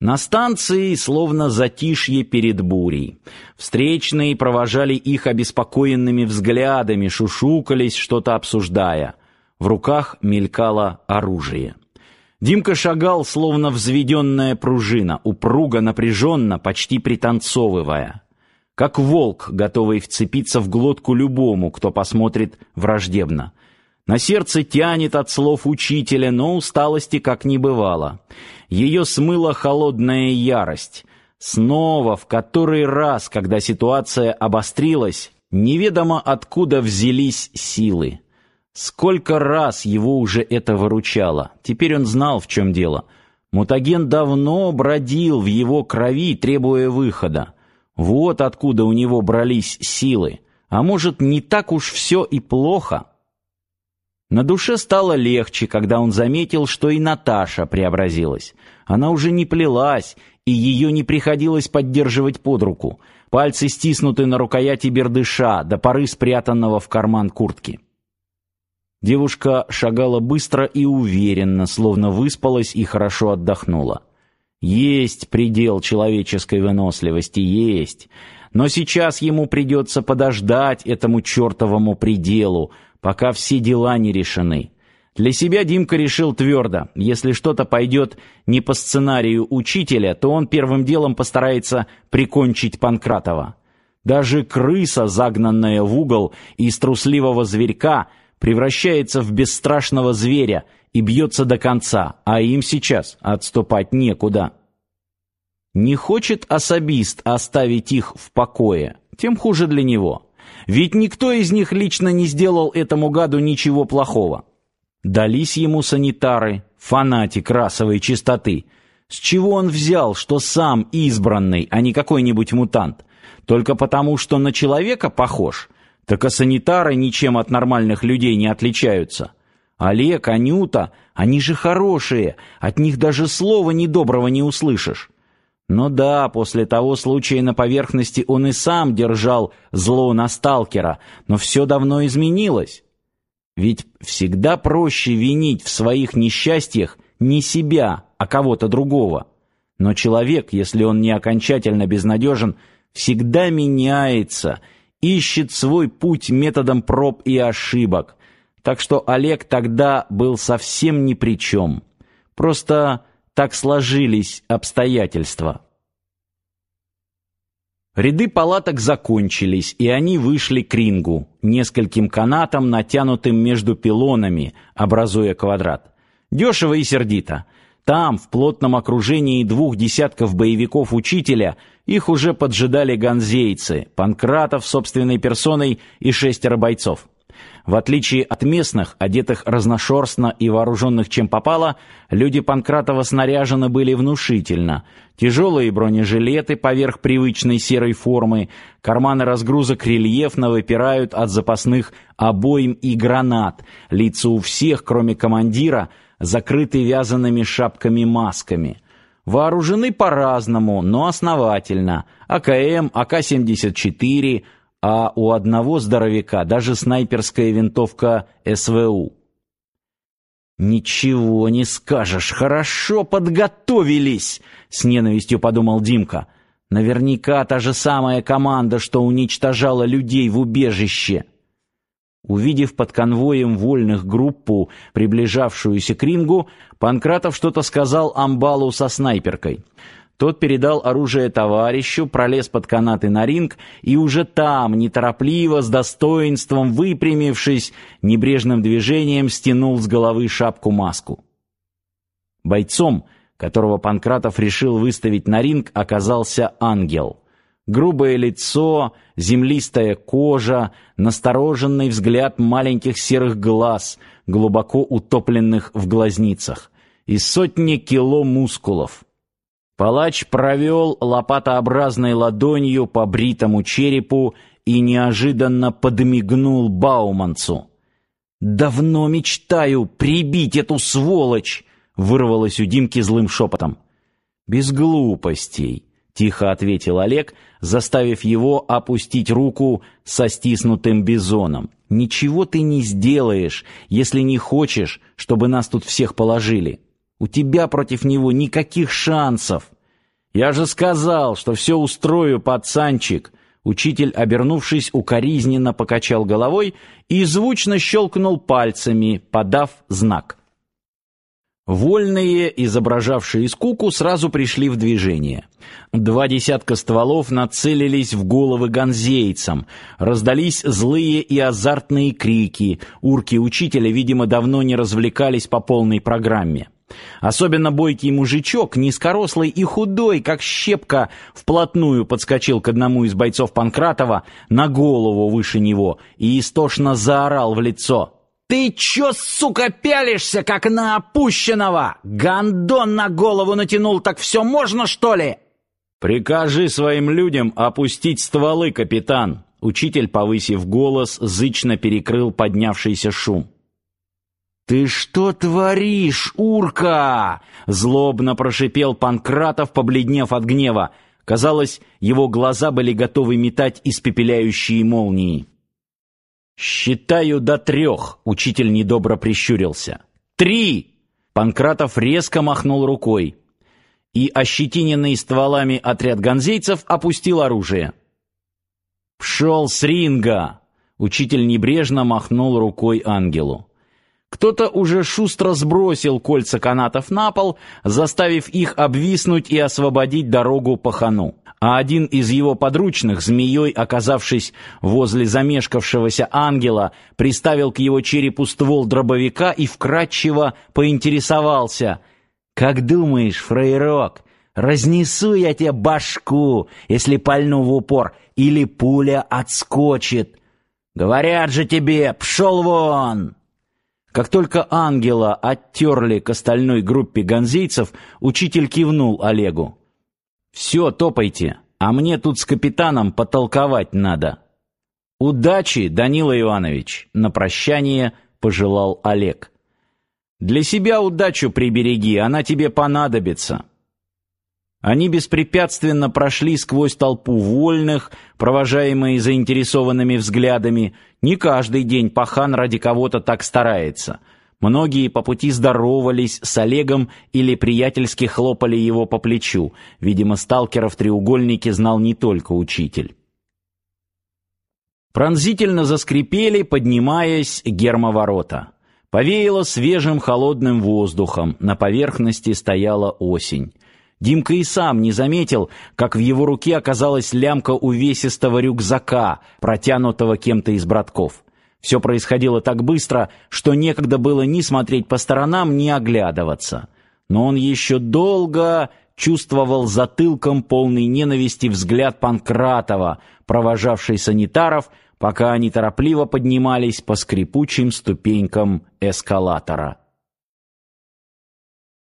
На станции словно затишье перед бурей. Встречные провожали их обеспокоенными взглядами, шушукались, что-то обсуждая. В руках мелькало оружие. Димка шагал, словно взведенная пружина, упруго, напряженно, почти пританцовывая. Как волк, готовый вцепиться в глотку любому, кто посмотрит враждебно. На сердце тянет от слов учителя, но усталости как не бывало. Ее смыла холодная ярость. Снова, в который раз, когда ситуация обострилась, неведомо откуда взялись силы. Сколько раз его уже это выручало. Теперь он знал, в чем дело. Мутаген давно бродил в его крови, требуя выхода. Вот откуда у него брались силы. А может, не так уж все и плохо? На душе стало легче, когда он заметил, что и Наташа преобразилась. Она уже не плелась, и ее не приходилось поддерживать под руку. Пальцы стиснуты на рукояти бердыша, до поры спрятанного в карман куртки. Девушка шагала быстро и уверенно, словно выспалась и хорошо отдохнула. Есть предел человеческой выносливости, есть. Но сейчас ему придется подождать этому чертовому пределу, пока все дела не решены. Для себя Димка решил твердо, если что-то пойдет не по сценарию учителя, то он первым делом постарается прикончить Панкратова. Даже крыса, загнанная в угол из трусливого зверька, превращается в бесстрашного зверя и бьется до конца, а им сейчас отступать некуда. Не хочет особист оставить их в покое, тем хуже для него. Ведь никто из них лично не сделал этому гаду ничего плохого. Дались ему санитары, фанатик расовой чистоты. С чего он взял, что сам избранный, а не какой-нибудь мутант? Только потому, что на человека похож? Так а санитары ничем от нормальных людей не отличаются. Олег, Анюта, они же хорошие, от них даже слова недоброго не услышишь. Но да, после того случая на поверхности он и сам держал зло на сталкера, но все давно изменилось. Ведь всегда проще винить в своих несчастьях не себя, а кого-то другого. Но человек, если он не окончательно безнадежен, всегда меняется, ищет свой путь методом проб и ошибок. Так что Олег тогда был совсем ни при чем. Просто так сложились обстоятельства. Ряды палаток закончились, и они вышли к рингу, нескольким канатам, натянутым между пилонами, образуя квадрат. Дешево и сердито. Там, в плотном окружении двух десятков боевиков учителя, их уже поджидали ганзейцы, Панкратов собственной персоной и шестеро бойцов. В отличие от местных, одетых разношерстно и вооруженных чем попало, люди Панкратова снаряжены были внушительно. Тяжелые бронежилеты поверх привычной серой формы, карманы разгрузок рельефно выпирают от запасных обоим и гранат, лица у всех, кроме командира, закрыты вязаными шапками-масками. Вооружены по-разному, но основательно. АКМ, АК-74, а у одного здоровяка даже снайперская винтовка СВУ. Ничего не скажешь, хорошо подготовились, с ненавистью подумал Димка. Наверняка та же самая команда, что уничтожала людей в убежище. Увидев под конвоем вольных группу, приближавшуюся к рингу, Панкратов что-то сказал амбалу со снайперкой. Тот передал оружие товарищу, пролез под канаты на ринг и уже там, неторопливо, с достоинством выпрямившись, небрежным движением стянул с головы шапку-маску. Бойцом, которого Панкратов решил выставить на ринг, оказался ангел. Грубое лицо, землистая кожа, настороженный взгляд маленьких серых глаз, глубоко утопленных в глазницах, и сотни кило мускулов. Палач провел лопатообразной ладонью по бритому черепу и неожиданно подмигнул Бауманцу. «Давно мечтаю прибить эту сволочь!» — вырвалось у Димки злым шепотом. «Без глупостей», — тихо ответил Олег, заставив его опустить руку со стиснутым бизоном. «Ничего ты не сделаешь, если не хочешь, чтобы нас тут всех положили». У тебя против него никаких шансов. Я же сказал, что все устрою, пацанчик. Учитель, обернувшись, укоризненно покачал головой и звучно щелкнул пальцами, подав знак. Вольные, изображавшие скуку, сразу пришли в движение. Два десятка стволов нацелились в головы ганзейцам. Раздались злые и азартные крики. Урки учителя, видимо, давно не развлекались по полной программе. Особенно бойкий мужичок, низкорослый и худой, как щепка, вплотную подскочил к одному из бойцов Панкратова на голову выше него и истошно заорал в лицо. «Ты чё, сука, пялишься, как на опущенного? Гандон на голову натянул, так все можно, что ли?» «Прикажи своим людям опустить стволы, капитан!» Учитель, повысив голос, зычно перекрыл поднявшийся шум. «Ты что творишь, урка?» — злобно прошипел Панкратов, побледнев от гнева. Казалось, его глаза были готовы метать испепеляющие молнии. «Считаю до трех», — учитель недобро прищурился. «Три!» — Панкратов резко махнул рукой. И ощетиненный стволами отряд ганзейцев опустил оружие. «Пшел с ринга!» — учитель небрежно махнул рукой ангелу. Кто-то уже шустро сбросил кольца канатов на пол, заставив их обвиснуть и освободить дорогу пахану. А один из его подручных, змеей оказавшись возле замешкавшегося ангела, приставил к его черепу ствол дробовика и вкратчиво поинтересовался. «Как думаешь, фрейрок, разнесу я тебе башку, если пальну в упор, или пуля отскочит? Говорят же тебе, пшел вон!» Как только ангела оттерли к остальной группе ганзейцев, учитель кивнул Олегу. «Все, топайте, а мне тут с капитаном потолковать надо». «Удачи, Данила Иванович!» — на прощание пожелал Олег. «Для себя удачу прибереги, она тебе понадобится». Они беспрепятственно прошли сквозь толпу вольных, провожаемые заинтересованными взглядами. Не каждый день пахан ради кого-то так старается. Многие по пути здоровались с Олегом или приятельски хлопали его по плечу. Видимо, сталкера в треугольнике знал не только учитель. Пронзительно заскрипели, поднимаясь гермоворота. Повеяло свежим холодным воздухом, на поверхности стояла осень. Димка и сам не заметил, как в его руке оказалась лямка увесистого рюкзака, протянутого кем-то из братков. Все происходило так быстро, что некогда было ни смотреть по сторонам, ни оглядываться. Но он еще долго чувствовал затылком полный ненависти взгляд Панкратова, провожавший санитаров, пока они торопливо поднимались по скрипучим ступенькам эскалатора.